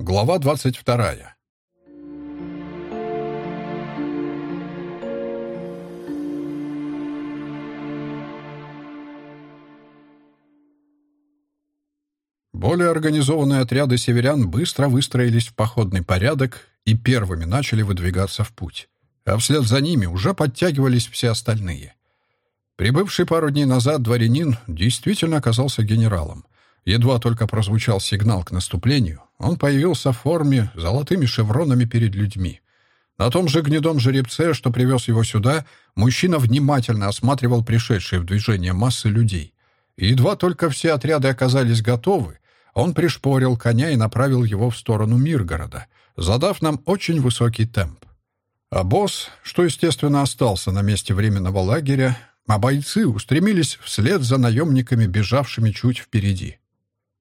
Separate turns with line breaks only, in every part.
Глава 22. Более организованные отряды северян быстро выстроились в походный порядок и первыми начали выдвигаться в путь, а вслед за ними уже подтягивались все остальные. Прибывший пару дней назад дворянин действительно оказался генералом — Едва только прозвучал сигнал к наступлению, он появился в форме золотыми шевронами перед людьми. На том же гнедом жеребце, что привез его сюда, мужчина внимательно осматривал пришедшие в движение массы людей. И едва только все отряды оказались готовы, он пришпорил коня и направил его в сторону Миргорода, задав нам очень высокий темп. А босс, что, естественно, остался на месте временного лагеря, а бойцы устремились вслед за наемниками, бежавшими чуть впереди.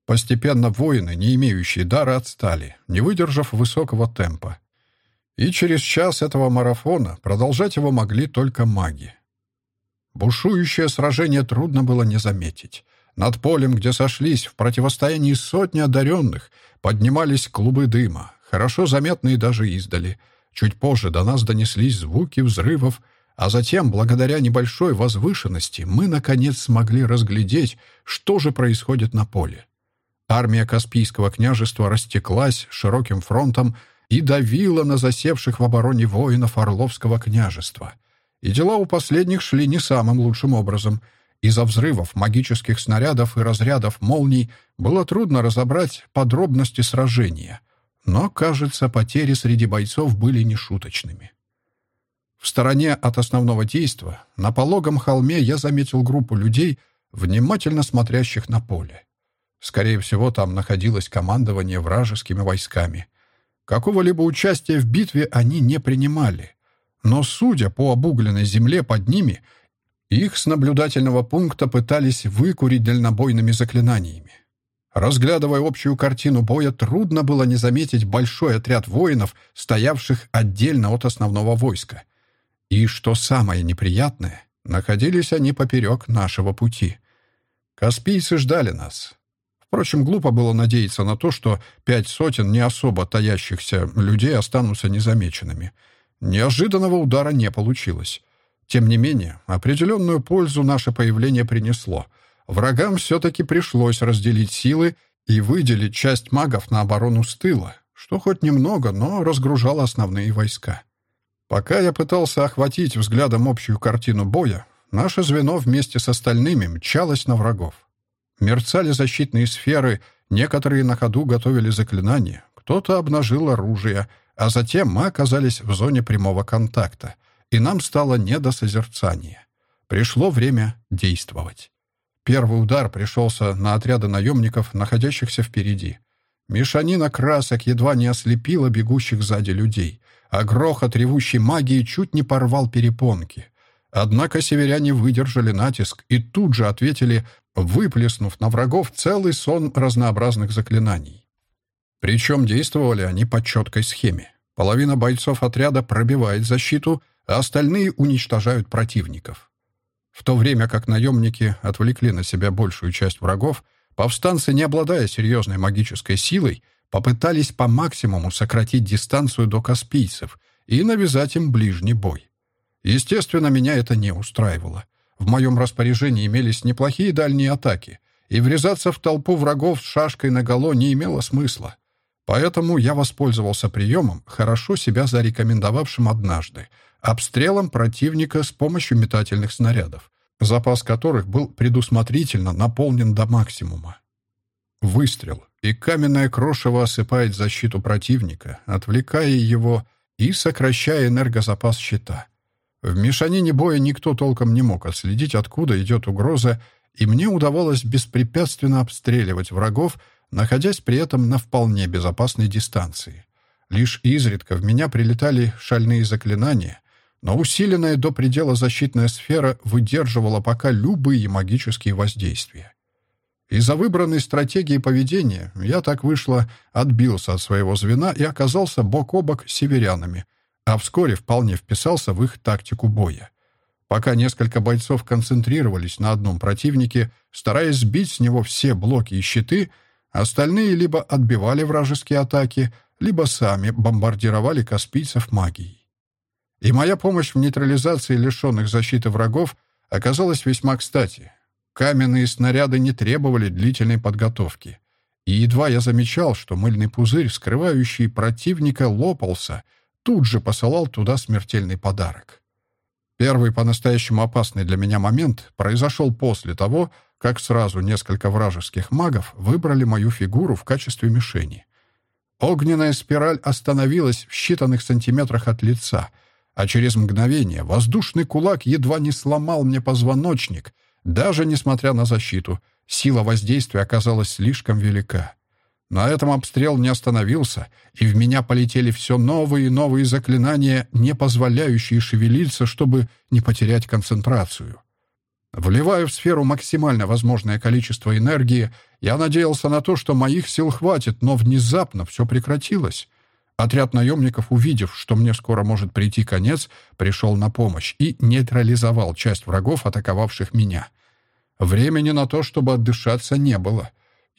Постепенно воины, не имеющие дара, отстали, не выдержав высокого темпа. И через час этого марафона продолжать его могли только маги. Бушующее сражение трудно было не заметить. Над полем, где сошлись в противостоянии сотни одаренных, поднимались клубы дыма, хорошо заметные даже издали. Чуть позже до нас донеслись звуки взрывов, а затем, благодаря небольшой возвышенности, мы, наконец, смогли разглядеть, что же происходит на поле. Армия Каспийского княжества растеклась широким фронтом и давила на засевших в обороне воинов Орловского княжества. И дела у последних шли не самым лучшим образом. Из-за взрывов, магических снарядов и разрядов молний было трудно разобрать подробности сражения. Но, кажется, потери среди бойцов были нешуточными. В стороне от основного действа, на пологом холме я заметил группу людей, внимательно смотрящих на поле. Скорее всего, там находилось командование вражескими войсками. Какого-либо участия в битве они не принимали. Но, судя по обугленной земле под ними, их с наблюдательного пункта пытались выкурить дальнобойными заклинаниями. Разглядывая общую картину боя, трудно было не заметить большой отряд воинов, стоявших отдельно от основного войска. И, что самое неприятное, находились они поперек нашего пути. Каспийцы ждали нас. Впрочем, глупо было надеяться на то, что пять сотен не особо таящихся людей останутся незамеченными. Неожиданного удара не получилось. Тем не менее, определенную пользу наше появление принесло. Врагам все-таки пришлось разделить силы и выделить часть магов на оборону с тыла, что хоть немного, но разгружало основные войска. Пока я пытался охватить взглядом общую картину боя, наше звено вместе с остальными мчалось на врагов. Мерцали защитные сферы, некоторые на ходу готовили заклинания, кто-то обнажил оружие, а затем мы оказались в зоне прямого контакта, и нам стало не до созерцания. Пришло время действовать. Первый удар пришелся на отряды наемников, находящихся впереди. Мешанина красок едва не ослепила бегущих сзади людей, а грохот ревущей магии чуть не порвал перепонки. Однако северяне выдержали натиск и тут же ответили выплеснув на врагов целый сон разнообразных заклинаний. Причем действовали они по четкой схеме. Половина бойцов отряда пробивает защиту, а остальные уничтожают противников. В то время как наемники отвлекли на себя большую часть врагов, повстанцы, не обладая серьезной магической силой, попытались по максимуму сократить дистанцию до каспийцев и навязать им ближний бой. Естественно, меня это не устраивало. В моем распоряжении имелись неплохие дальние атаки, и врезаться в толпу врагов с шашкой наголо не имело смысла. Поэтому я воспользовался приемом, хорошо себя зарекомендовавшим однажды, обстрелом противника с помощью метательных снарядов, запас которых был предусмотрительно наполнен до максимума. Выстрел, и каменное крошево осыпает защиту противника, отвлекая его и сокращая энергозапас щита — в мешанине боя никто толком не мог отследить, откуда идет угроза, и мне удавалось беспрепятственно обстреливать врагов, находясь при этом на вполне безопасной дистанции. Лишь изредка в меня прилетали шальные заклинания, но усиленная до предела защитная сфера выдерживала пока любые магические воздействия. Из-за выбранной стратегии поведения я так вышло, отбился от своего звена и оказался бок о бок с северянами, а вскоре вполне вписался в их тактику боя. Пока несколько бойцов концентрировались на одном противнике, стараясь сбить с него все блоки и щиты, Остальные либо отбивали вражеские атаки, либо сами бомбардировали каспийцев магией. И моя помощь в нейтрализации лишенных защиты врагов оказалась весьма кстати. Каменные снаряды не требовали длительной подготовки. И едва я замечал, что мыльный пузырь, скрывающий противника, лопался, тут же посылал туда смертельный подарок. Первый по-настоящему опасный для меня момент произошел после того, как сразу несколько вражеских магов выбрали мою фигуру в качестве мишени. Огненная спираль остановилась в считанных сантиметрах от лица, а через мгновение воздушный кулак едва не сломал мне позвоночник, даже несмотря на защиту. Сила воздействия оказалась слишком велика. На этом обстрел не остановился, и в меня полетели все новые и новые заклинания, не позволяющие шевелиться, чтобы не потерять концентрацию. Вливая в сферу максимально возможное количество энергии, я надеялся на то, что моих сил хватит, но внезапно все прекратилось. Отряд наемников, увидев, что мне скоро может прийти конец, пришел на помощь и нейтрализовал часть врагов, атаковавших меня. Времени на то, чтобы отдышаться, не было.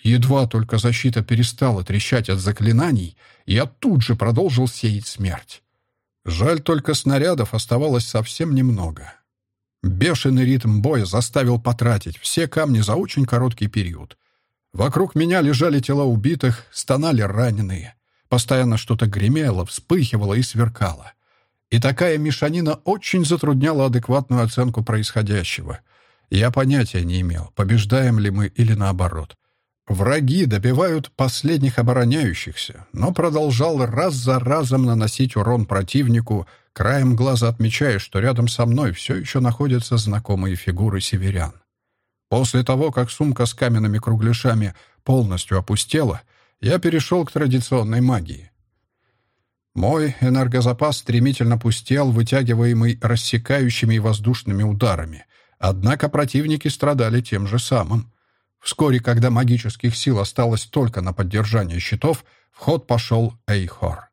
Едва только защита перестала трещать от заклинаний, я тут же продолжил сеять смерть. Жаль, только снарядов оставалось совсем немного. Бешеный ритм боя заставил потратить все камни за очень короткий период. Вокруг меня лежали тела убитых, стонали раненые. Постоянно что-то гремело, вспыхивало и сверкало. И такая мешанина очень затрудняла адекватную оценку происходящего. Я понятия не имел, побеждаем ли мы или наоборот. Враги добивают последних обороняющихся, но продолжал раз за разом наносить урон противнику, краем глаза отмечая, что рядом со мной все еще находятся знакомые фигуры северян. После того, как сумка с каменными кругляшами полностью опустела, я перешел к традиционной магии. Мой энергозапас стремительно пустел, вытягиваемый рассекающими и воздушными ударами, однако противники страдали тем же самым. Вскоре, когда магических сил осталось только на поддержание щитов, в ход пошел Эйхор.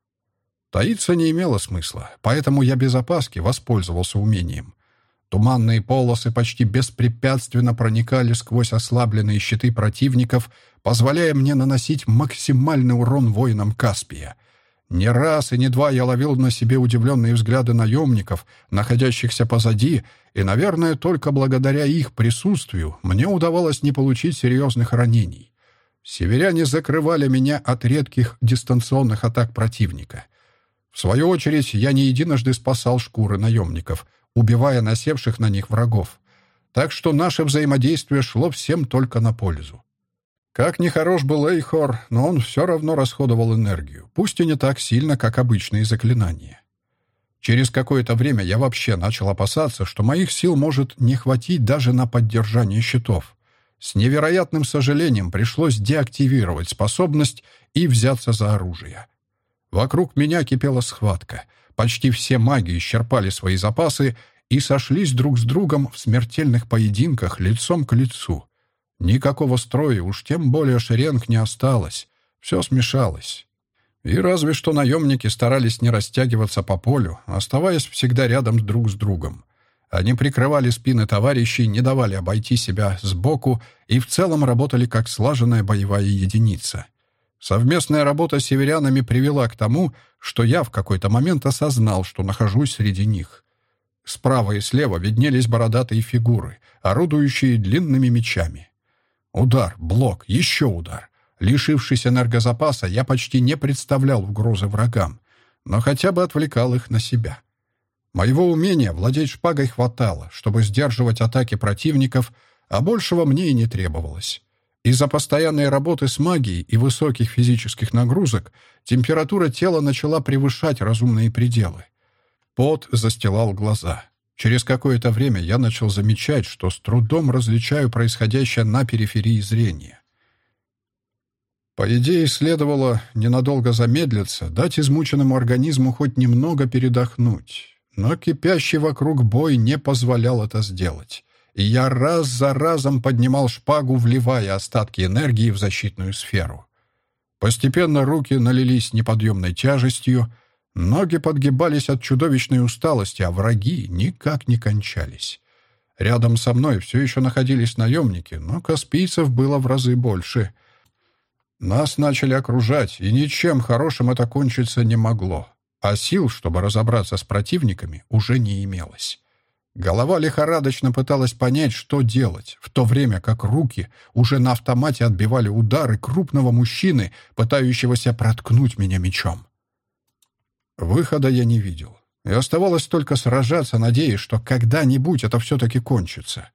Таиться не имело смысла, поэтому я без опаски воспользовался умением. Туманные полосы почти беспрепятственно проникали сквозь ослабленные щиты противников, позволяя мне наносить максимальный урон воинам Каспия — не раз и не два я ловил на себе удивленные взгляды наемников, находящихся позади, и, наверное, только благодаря их присутствию мне удавалось не получить серьезных ранений. Северяне закрывали меня от редких дистанционных атак противника. В свою очередь, я не единожды спасал шкуры наемников, убивая насевших на них врагов. Так что наше взаимодействие шло всем только на пользу. Как ни хорош был Эйхор, но он все равно расходовал энергию, пусть и не так сильно, как обычные заклинания. Через какое-то время я вообще начал опасаться, что моих сил может не хватить даже на поддержание щитов. С невероятным сожалением пришлось деактивировать способность и взяться за оружие. Вокруг меня кипела схватка. Почти все маги исчерпали свои запасы и сошлись друг с другом в смертельных поединках лицом к лицу — Никакого строя, уж тем более шеренг не осталось. Все смешалось. И разве что наемники старались не растягиваться по полю, оставаясь всегда рядом друг с другом. Они прикрывали спины товарищей, не давали обойти себя сбоку и в целом работали как слаженная боевая единица. Совместная работа с северянами привела к тому, что я в какой-то момент осознал, что нахожусь среди них. Справа и слева виднелись бородатые фигуры, орудующие длинными мечами. Удар, блок, еще удар. Лишившись энергозапаса, я почти не представлял угрозы врагам, но хотя бы отвлекал их на себя. Моего умения владеть шпагой хватало, чтобы сдерживать атаки противников, а большего мне и не требовалось. Из-за постоянной работы с магией и высоких физических нагрузок температура тела начала превышать разумные пределы. Пот застилал глаза. Через какое-то время я начал замечать, что с трудом различаю происходящее на периферии зрения. По идее, следовало ненадолго замедлиться, дать измученному организму хоть немного передохнуть. Но кипящий вокруг бой не позволял это сделать. И я раз за разом поднимал шпагу, вливая остатки энергии в защитную сферу. Постепенно руки налились неподъемной тяжестью, Ноги подгибались от чудовищной усталости, а враги никак не кончались. Рядом со мной все еще находились наемники, но каспийцев было в разы больше. Нас начали окружать, и ничем хорошим это кончиться не могло. А сил, чтобы разобраться с противниками, уже не имелось. Голова лихорадочно пыталась понять, что делать, в то время как руки уже на автомате отбивали удары крупного мужчины, пытающегося проткнуть меня мечом. Выхода я не видел, и оставалось только сражаться, надеясь, что когда-нибудь это все-таки кончится.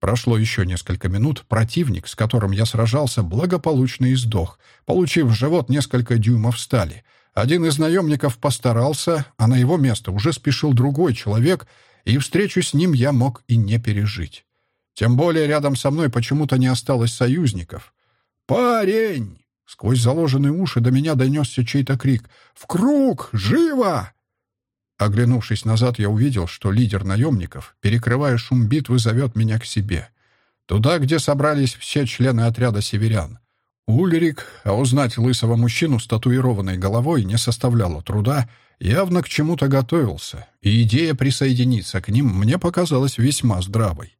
Прошло еще несколько минут, противник, с которым я сражался, благополучно издох, получив в живот несколько дюймов стали. Один из наемников постарался, а на его место уже спешил другой человек — и встречу с ним я мог и не пережить. Тем более рядом со мной почему-то не осталось союзников. «Парень!» Сквозь заложенные уши до меня донесся чей-то крик. «В круг! Живо!» Оглянувшись назад, я увидел, что лидер наемников, перекрывая шум битвы, зовет меня к себе. Туда, где собрались все члены отряда северян. Ульрик, а узнать лысого мужчину с татуированной головой не составляло труда, явно к чему-то готовился, и идея присоединиться к ним мне показалась весьма здравой.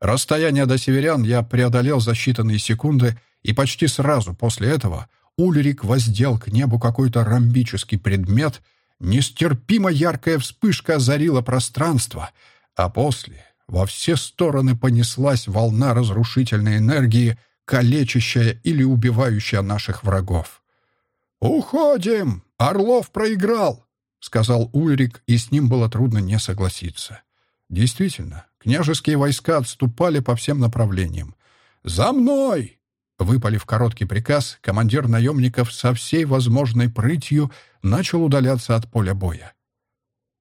Расстояние до северян я преодолел за считанные секунды, и почти сразу после этого Ульрик воздел к небу какой-то ромбический предмет, нестерпимо яркая вспышка озарила пространство, а после во все стороны понеслась волна разрушительной энергии, калечащая или убивающая наших врагов. «Уходим!» «Орлов проиграл!» — сказал Ульрик, и с ним было трудно не согласиться. Действительно, княжеские войска отступали по всем направлениям. «За мной!» Выпалив короткий приказ, командир наемников со всей возможной прытью начал удаляться от поля боя.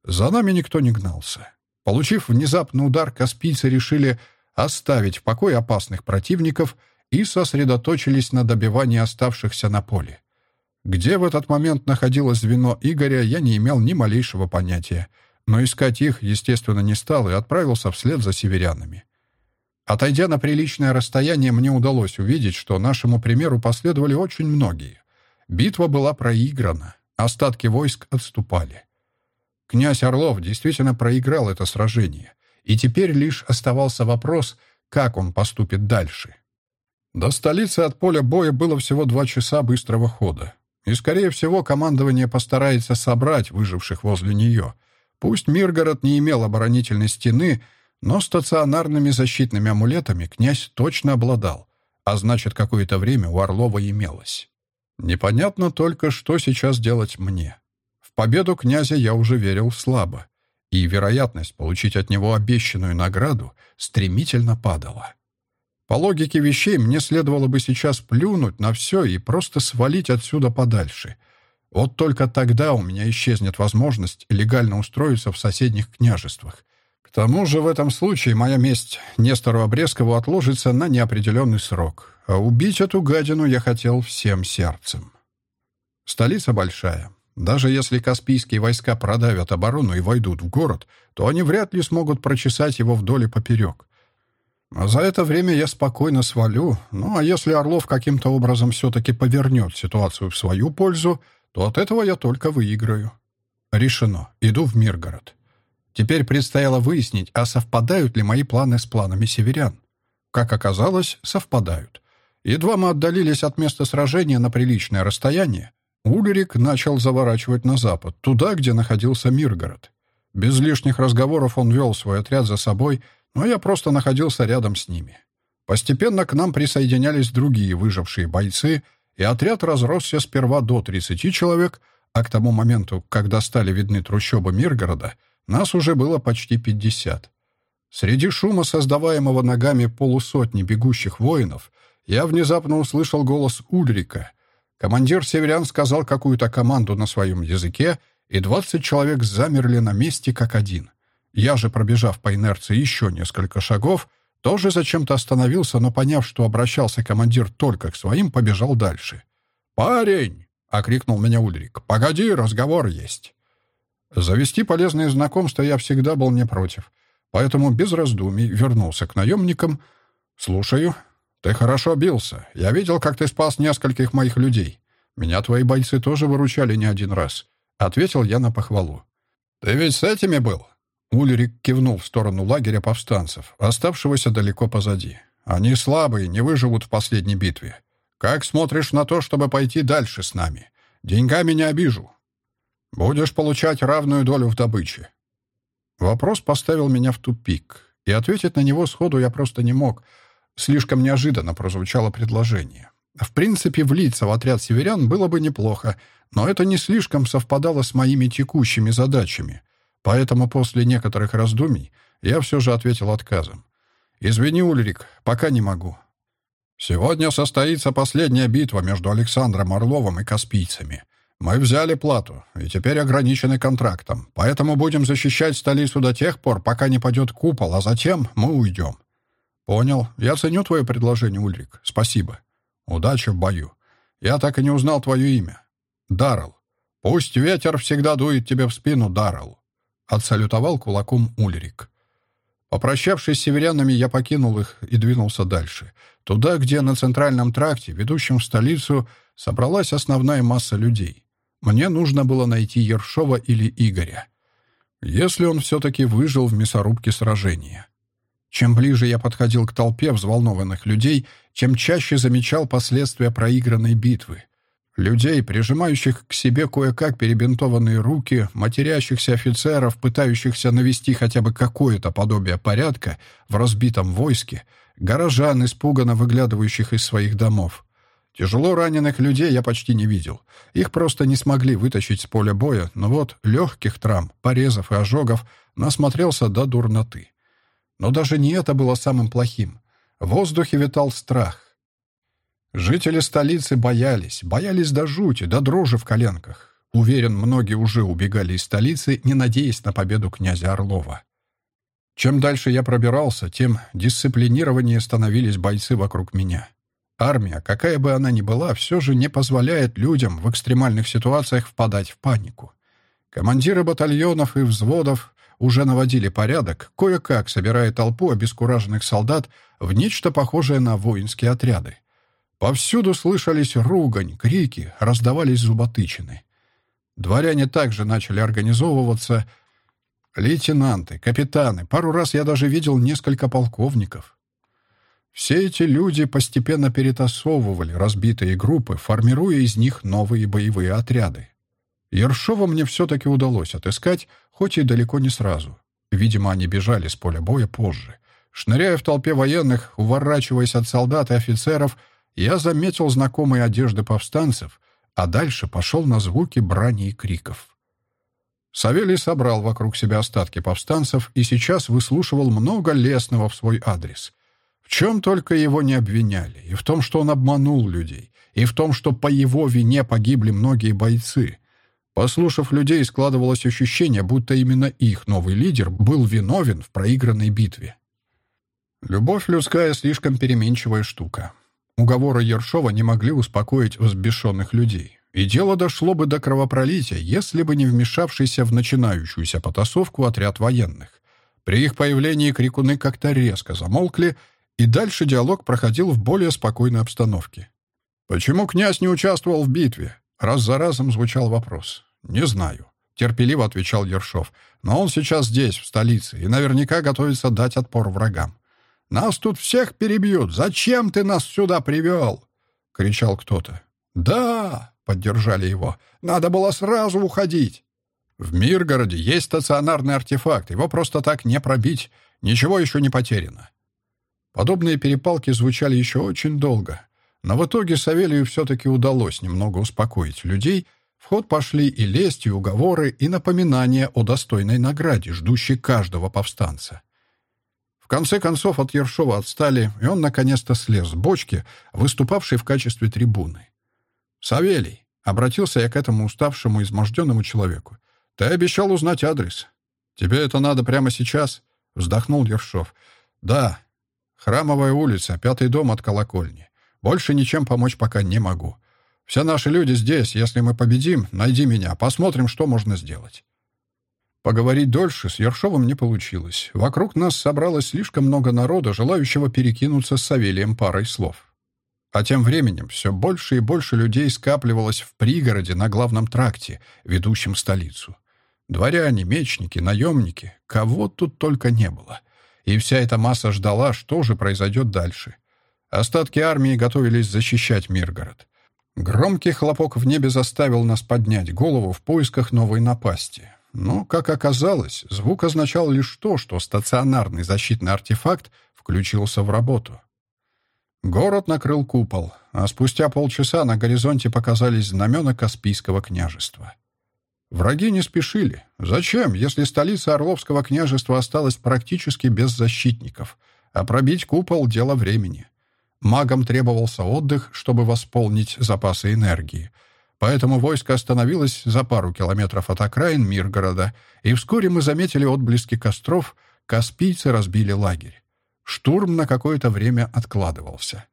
За нами никто не гнался. Получив внезапный удар, каспийцы решили оставить в покое опасных противников и сосредоточились на добивании оставшихся на поле. Где в этот момент находилось звено Игоря, я не имел ни малейшего понятия, но искать их, естественно, не стал и отправился вслед за северянами. Отойдя на приличное расстояние, мне удалось увидеть, что нашему примеру последовали очень многие. Битва была проиграна, остатки войск отступали. Князь Орлов действительно проиграл это сражение, и теперь лишь оставался вопрос, как он поступит дальше. До столицы от поля боя было всего два часа быстрого хода. И, скорее всего, командование постарается собрать выживших возле нее. Пусть Миргород не имел оборонительной стены, но стационарными защитными амулетами князь точно обладал, а значит, какое-то время у Орлова имелось. Непонятно только, что сейчас делать мне. В победу князя я уже верил слабо, и вероятность получить от него обещанную награду стремительно падала. По логике вещей, мне следовало бы сейчас плюнуть на все и просто свалить отсюда подальше. Вот только тогда у меня исчезнет возможность легально устроиться в соседних княжествах. К тому же в этом случае моя месть Нестору Обрезкову отложится на неопределенный срок, а убить эту гадину я хотел всем сердцем. Столица большая. Даже если Каспийские войска продавят оборону и войдут в город, то они вряд ли смогут прочесать его вдоль и поперек. А за это время я спокойно свалю. Ну, а если Орлов каким-то образом все-таки повернет ситуацию в свою пользу, то от этого я только выиграю. Решено. Иду в Миргород. Теперь предстояло выяснить, а совпадают ли мои планы с планами северян. Как оказалось, совпадают. Едва мы отдалились от места сражения на приличное расстояние, Ульрик начал заворачивать на запад, туда, где находился Миргород. Без лишних разговоров он вел свой отряд за собой — но я просто находился рядом с ними. Постепенно к нам присоединялись другие выжившие бойцы, и отряд разросся сперва до 30 человек, а к тому моменту, когда стали видны трущобы Миргорода, нас уже было почти 50. Среди шума, создаваемого ногами полусотни бегущих воинов, я внезапно услышал голос Ульрика. Командир северян сказал какую-то команду на своем языке, и 20 человек замерли на месте как один. Я же, пробежав по инерции еще несколько шагов, тоже зачем-то остановился, но, поняв, что обращался командир только к своим, побежал дальше. «Парень!» — окрикнул меня Ульрик. «Погоди, разговор есть». Завести полезные знакомства я всегда был не против, поэтому без раздумий вернулся к наемникам. «Слушаю. Ты хорошо бился. Я видел, как ты спас нескольких моих людей. Меня твои бойцы тоже выручали не один раз», — ответил я на похвалу. «Ты ведь с этими был?» Ульрик кивнул в сторону лагеря повстанцев, оставшегося далеко позади. «Они слабые, не выживут в последней битве. Как смотришь на то, чтобы пойти дальше с нами? Деньгами не обижу. Будешь получать равную долю в добыче». Вопрос поставил меня в тупик, и ответить на него сходу я просто не мог. Слишком неожиданно прозвучало предложение. В принципе, влиться в отряд северян было бы неплохо, но это не слишком совпадало с моими текущими задачами. Поэтому после некоторых раздумий я все же ответил отказом. «Извини, Ульрик, пока не могу. Сегодня состоится последняя битва между Александром Орловым и Каспийцами. Мы взяли плату и теперь ограничены контрактом, поэтому будем защищать столицу до тех пор, пока не падет купол, а затем мы уйдем». «Понял. Я ценю твое предложение, Ульрик. Спасибо. Удачи в бою. Я так и не узнал твое имя. Даррелл. Пусть ветер всегда дует тебе в спину, Даррелл. Отсалютовал кулаком Ульрик. Попрощавшись с северянами, я покинул их и двинулся дальше. Туда, где на центральном тракте, ведущем в столицу, собралась основная масса людей. Мне нужно было найти Ершова или Игоря. Если он все-таки выжил в мясорубке сражения. Чем ближе я подходил к толпе взволнованных людей, чем чаще замечал последствия проигранной битвы. Людей, прижимающих к себе кое-как перебинтованные руки, матерящихся офицеров, пытающихся навести хотя бы какое-то подобие порядка в разбитом войске, горожан, испуганно выглядывающих из своих домов. Тяжело раненых людей я почти не видел. Их просто не смогли вытащить с поля боя, но вот легких травм, порезов и ожогов насмотрелся до дурноты. Но даже не это было самым плохим. В воздухе витал страх. Жители столицы боялись, боялись до жути, до дрожи в коленках. Уверен, многие уже убегали из столицы, не надеясь на победу князя Орлова. Чем дальше я пробирался, тем дисциплинированнее становились бойцы вокруг меня. Армия, какая бы она ни была, все же не позволяет людям в экстремальных ситуациях впадать в панику. Командиры батальонов и взводов уже наводили порядок, кое-как собирая толпу обескураженных солдат в нечто похожее на воинские отряды. Повсюду слышались ругань, крики, раздавались зуботычины. Дворяне также начали организовываться. Лейтенанты, капитаны, пару раз я даже видел несколько полковников. Все эти люди постепенно перетасовывали разбитые группы, формируя из них новые боевые отряды. Ершова мне все-таки удалось отыскать, хоть и далеко не сразу. Видимо, они бежали с поля боя позже. Шныряя в толпе военных, уворачиваясь от солдат и офицеров, я заметил знакомые одежды повстанцев, а дальше пошел на звуки брани и криков. Савелий собрал вокруг себя остатки повстанцев и сейчас выслушивал много лесного в свой адрес. В чем только его не обвиняли, и в том, что он обманул людей, и в том, что по его вине погибли многие бойцы. Послушав людей, складывалось ощущение, будто именно их новый лидер был виновен в проигранной битве. Любовь людская слишком переменчивая штука. Уговоры Ершова не могли успокоить взбешенных людей. И дело дошло бы до кровопролития, если бы не вмешавшийся в начинающуюся потасовку отряд военных. При их появлении крикуны как-то резко замолкли, и дальше диалог проходил в более спокойной обстановке. «Почему князь не участвовал в битве?» Раз за разом звучал вопрос. «Не знаю», — терпеливо отвечал Ершов. «Но он сейчас здесь, в столице, и наверняка готовится дать отпор врагам. Нас тут всех перебьют. Зачем ты нас сюда привел?» — кричал кто-то. «Да!» — поддержали его. «Надо было сразу уходить!» «В Миргороде есть стационарный артефакт. Его просто так не пробить. Ничего еще не потеряно». Подобные перепалки звучали еще очень долго. Но в итоге Савелию все-таки удалось немного успокоить людей. В ход пошли и лесть, и уговоры, и напоминания о достойной награде, ждущей каждого повстанца. В конце концов от Ершова отстали, и он наконец-то слез с бочки, выступавшей в качестве трибуны. «Савелий», — обратился я к этому уставшему, изможденному человеку, — «ты обещал узнать адрес. Тебе это надо прямо сейчас?» — вздохнул Ершов. «Да. Храмовая улица, пятый дом от колокольни. Больше ничем помочь пока не могу. Все наши люди здесь. Если мы победим, найди меня. Посмотрим, что можно сделать». Поговорить дольше с Ершовым не получилось. Вокруг нас собралось слишком много народа, желающего перекинуться с Савелием парой слов. А тем временем все больше и больше людей скапливалось в пригороде на главном тракте, ведущем в столицу. Дворяне, мечники, наемники, кого тут только не было. И вся эта масса ждала, что же произойдет дальше. Остатки армии готовились защищать Миргород. Громкий хлопок в небе заставил нас поднять голову в поисках новой напасти. Но, как оказалось, звук означал лишь то, что стационарный защитный артефакт включился в работу. Город накрыл купол, а спустя полчаса на горизонте показались знамена Каспийского княжества. Враги не спешили. Зачем, если столица Орловского княжества осталась практически без защитников, а пробить купол — дело времени. Магам требовался отдых, чтобы восполнить запасы энергии. Поэтому войско остановилось за пару километров от окраин Миргорода, и вскоре мы заметили отблески костров, каспийцы разбили лагерь. Штурм на какое-то время откладывался.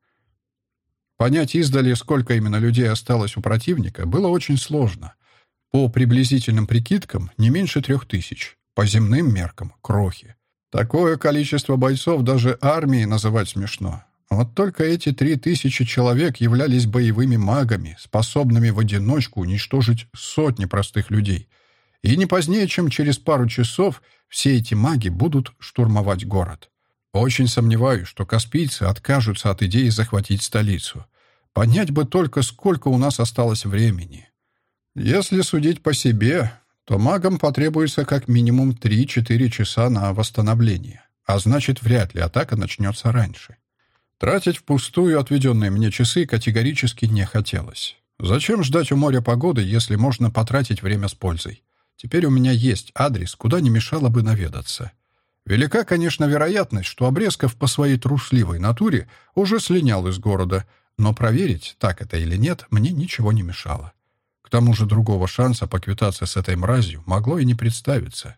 Понять издали, сколько именно людей осталось у противника, было очень сложно. По приблизительным прикидкам, не меньше трех тысяч. По земным меркам — крохи. Такое количество бойцов даже армией называть смешно. Вот только эти три тысячи человек являлись боевыми магами, способными в одиночку уничтожить сотни простых людей. И не позднее, чем через пару часов, все эти маги будут штурмовать город. Очень сомневаюсь, что каспийцы откажутся от идеи захватить столицу. Понять бы только, сколько у нас осталось времени. Если судить по себе, то магам потребуется как минимум 3-4 часа на восстановление, а значит, вряд ли атака начнется раньше. Тратить впустую отведенные мне часы категорически не хотелось. Зачем ждать у моря погоды, если можно потратить время с пользой? Теперь у меня есть адрес, куда не мешало бы наведаться. Велика, конечно, вероятность, что Обрезков по своей трусливой натуре уже слинял из города, но проверить, так это или нет, мне ничего не мешало. К тому же другого шанса поквитаться с этой мразью могло и не представиться.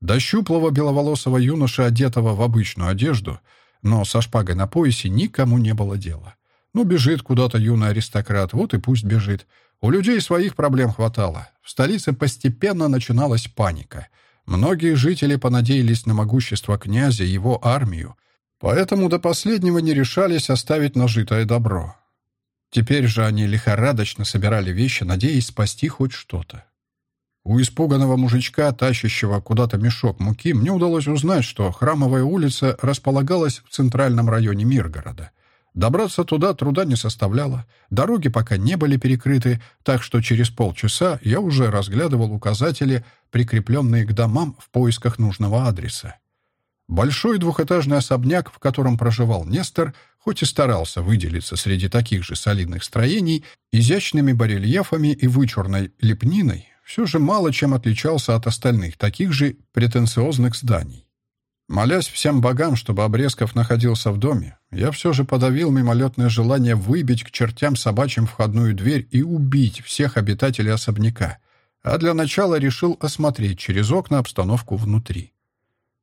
До щуплого беловолосого юноши, одетого в обычную одежду, но со шпагой на поясе никому не было дела. Ну, бежит куда-то юный аристократ, вот и пусть бежит. У людей своих проблем хватало. В столице постепенно начиналась паника. Многие жители понадеялись на могущество князя и его армию, поэтому до последнего не решались оставить нажитое добро. Теперь же они лихорадочно собирали вещи, надеясь спасти хоть что-то. У испуганного мужичка, тащащего куда-то мешок муки, мне удалось узнать, что Храмовая улица располагалась в центральном районе Миргорода. Добраться туда труда не составляло. Дороги пока не были перекрыты, так что через полчаса я уже разглядывал указатели, прикрепленные к домам в поисках нужного адреса. Большой двухэтажный особняк, в котором проживал Нестор, хоть и старался выделиться среди таких же солидных строений, изящными барельефами и вычурной лепниной, все же мало чем отличался от остальных таких же претенциозных зданий. Молясь всем богам, чтобы Обрезков находился в доме, я все же подавил мимолетное желание выбить к чертям собачьим входную дверь и убить всех обитателей особняка, а для начала решил осмотреть через окна обстановку внутри.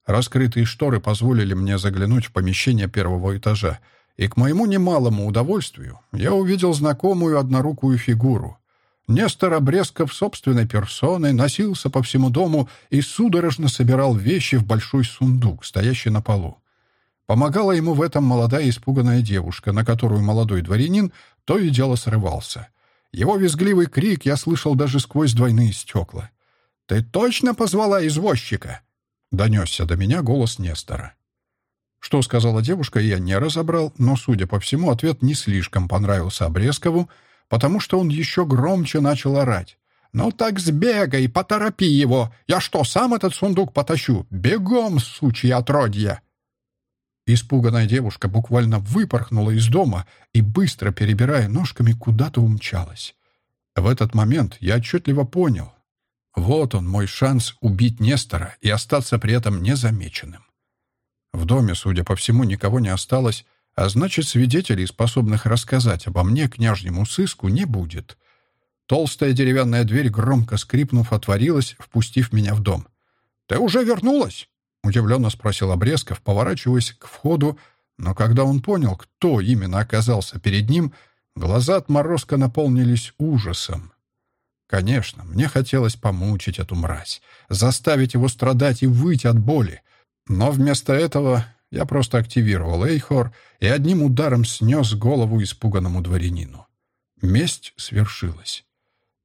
Раскрытые шторы позволили мне заглянуть в помещение первого этажа, и к моему немалому удовольствию я увидел знакомую однорукую фигуру. Нестор Обрезков собственной персоной носился по всему дому и судорожно собирал вещи в большой сундук, стоящий на полу. Помогала ему в этом молодая испуганная девушка, на которую молодой дворянин то и дело срывался. Его визгливый крик я слышал даже сквозь двойные стекла. «Ты точно позвала извозчика?» — донесся до меня голос Нестора. Что сказала девушка, я не разобрал, но, судя по всему, ответ не слишком понравился Обрезкову, потому что он еще громче начал орать. «Ну так сбегай, поторопи его! Я что, сам этот сундук потащу? Бегом, сучья отродья!» Испуганная девушка буквально выпорхнула из дома и, быстро перебирая ножками, куда-то умчалась. В этот момент я отчетливо понял. Вот он, мой шанс убить Нестора и остаться при этом незамеченным. В доме, судя по всему, никого не осталось, а значит, свидетелей, способных рассказать обо мне княжьему сыску, не будет. Толстая деревянная дверь, громко скрипнув, отворилась, впустив меня в дом. «Ты уже вернулась?» — удивленно спросил Обрезков, поворачиваясь к входу, но когда он понял, кто именно оказался перед ним, глаза отморозка наполнились ужасом. Конечно, мне хотелось помучить эту мразь, заставить его страдать и выйти от боли, но вместо этого я просто активировал Эйхор и одним ударом снес голову испуганному дворянину. Месть свершилась.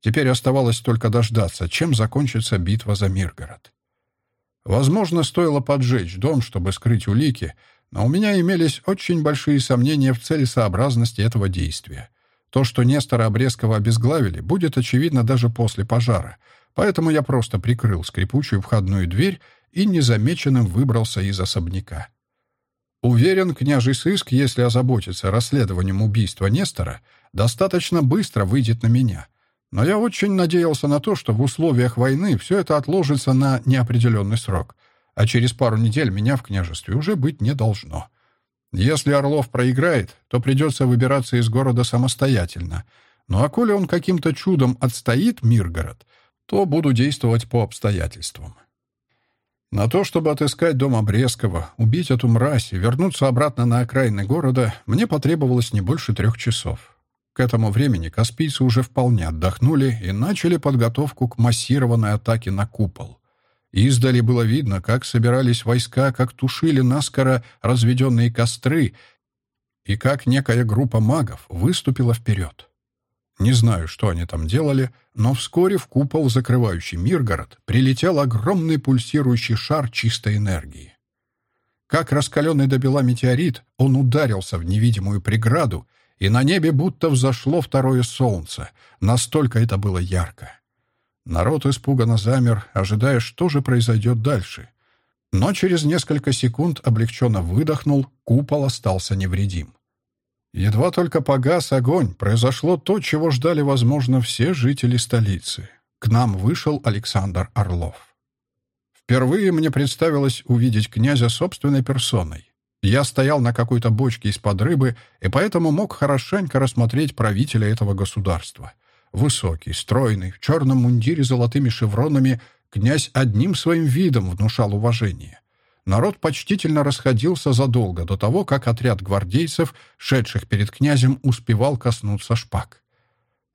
Теперь оставалось только дождаться, чем закончится битва за Миргород. Возможно, стоило поджечь дом, чтобы скрыть улики, но у меня имелись очень большие сомнения в целесообразности этого действия. То, что Нестора Обрезкова обезглавили, будет очевидно даже после пожара, поэтому я просто прикрыл скрипучую входную дверь и незамеченным выбрался из особняка. Уверен, княжий сыск, если озаботиться расследованием убийства Нестора, достаточно быстро выйдет на меня. Но я очень надеялся на то, что в условиях войны все это отложится на неопределенный срок, а через пару недель меня в княжестве уже быть не должно. Если Орлов проиграет, то придется выбираться из города самостоятельно. Ну а коли он каким-то чудом отстоит Миргород, то буду действовать по обстоятельствам. На то, чтобы отыскать дом Обрезкова, убить эту мразь и вернуться обратно на окраины города, мне потребовалось не больше трех часов. К этому времени каспийцы уже вполне отдохнули и начали подготовку к массированной атаке на купол. Издали было видно, как собирались войска, как тушили наскоро разведенные костры и как некая группа магов выступила вперед. Не знаю, что они там делали, но вскоре в купол, закрывающий Миргород, прилетел огромный пульсирующий шар чистой энергии. Как раскаленный до бела метеорит, он ударился в невидимую преграду, и на небе будто взошло второе солнце, настолько это было ярко. Народ испуганно замер, ожидая, что же произойдет дальше. Но через несколько секунд облегченно выдохнул, купол остался невредим. Едва только погас огонь, произошло то, чего ждали, возможно, все жители столицы. К нам вышел Александр Орлов. Впервые мне представилось увидеть князя собственной персоной. Я стоял на какой-то бочке из-под рыбы, и поэтому мог хорошенько рассмотреть правителя этого государства. Высокий, стройный, в черном мундире с золотыми шевронами, князь одним своим видом внушал уважение народ почтительно расходился задолго до того, как отряд гвардейцев, шедших перед князем, успевал коснуться шпаг.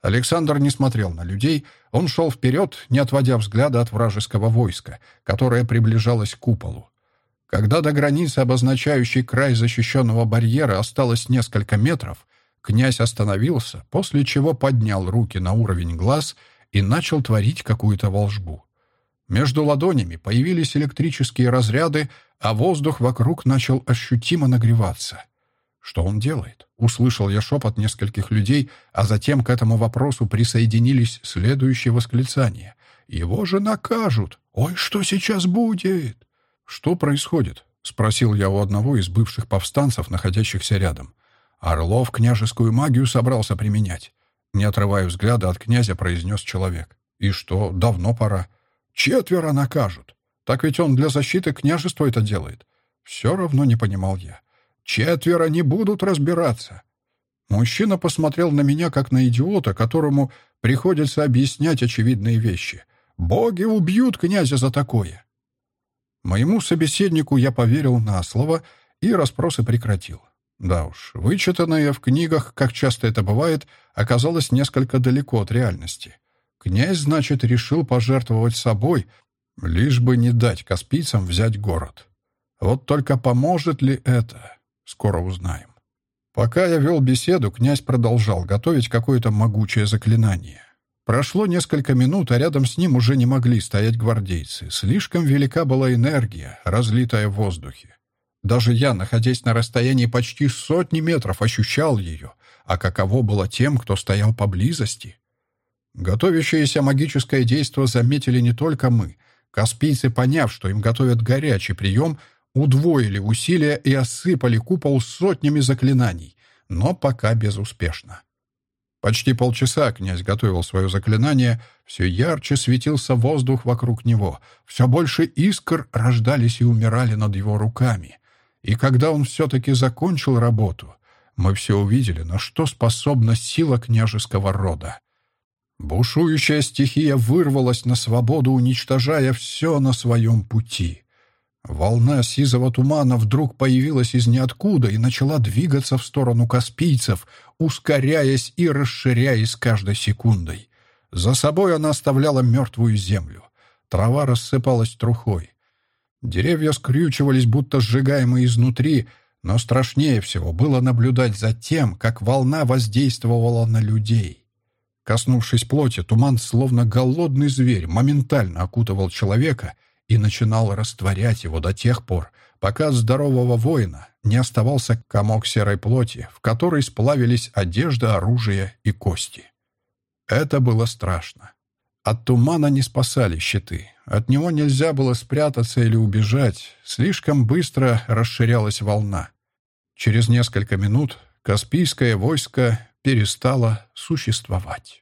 Александр не смотрел на людей, он шел вперед, не отводя взгляда от вражеского войска, которое приближалось к куполу. Когда до границы, обозначающей край защищенного барьера, осталось несколько метров, князь остановился, после чего поднял руки на уровень глаз и начал творить какую-то волжбу. Между ладонями появились электрические разряды, а воздух вокруг начал ощутимо нагреваться. «Что он делает?» — услышал я шепот нескольких людей, а затем к этому вопросу присоединились следующие восклицания. «Его же накажут! Ой, что сейчас будет?» «Что происходит?» — спросил я у одного из бывших повстанцев, находящихся рядом. «Орлов княжескую магию собрался применять». Не отрывая взгляда от князя, произнес человек. «И что, давно пора?» Четверо накажут. Так ведь он для защиты княжества это делает. Все равно не понимал я. Четверо не будут разбираться. Мужчина посмотрел на меня, как на идиота, которому приходится объяснять очевидные вещи. Боги убьют князя за такое. Моему собеседнику я поверил на слово и расспросы прекратил. Да уж, вычитанное в книгах, как часто это бывает, оказалось несколько далеко от реальности. Князь, значит, решил пожертвовать собой, лишь бы не дать каспийцам взять город. Вот только поможет ли это, скоро узнаем. Пока я вел беседу, князь продолжал готовить какое-то могучее заклинание. Прошло несколько минут, а рядом с ним уже не могли стоять гвардейцы. Слишком велика была энергия, разлитая в воздухе. Даже я, находясь на расстоянии почти сотни метров, ощущал ее, а каково было тем, кто стоял поблизости. Готовящееся магическое действо заметили не только мы. Каспийцы, поняв, что им готовят горячий прием, удвоили усилия и осыпали купол сотнями заклинаний, но пока безуспешно. Почти полчаса князь готовил свое заклинание, все ярче светился воздух вокруг него, все больше искр рождались и умирали над его руками. И когда он все-таки закончил работу, мы все увидели, на что способна сила княжеского рода. Бушующая стихия вырвалась на свободу, уничтожая все на своем пути. Волна сизого тумана вдруг появилась из ниоткуда и начала двигаться в сторону каспийцев, ускоряясь и расширяясь каждой секундой. За собой она оставляла мертвую землю. Трава рассыпалась трухой. Деревья скрючивались, будто сжигаемые изнутри, но страшнее всего было наблюдать за тем, как волна воздействовала на людей. Коснувшись плоти, туман, словно голодный зверь, моментально окутывал человека, и начинал растворять его до тех пор, пока от здорового воина не оставался комок серой плоти, в которой сплавились одежда, оружие и кости. Это было страшно. От тумана не спасали щиты. От него нельзя было спрятаться или убежать. Слишком быстро расширялась волна. Через несколько минут Каспийское войско перестало существовать.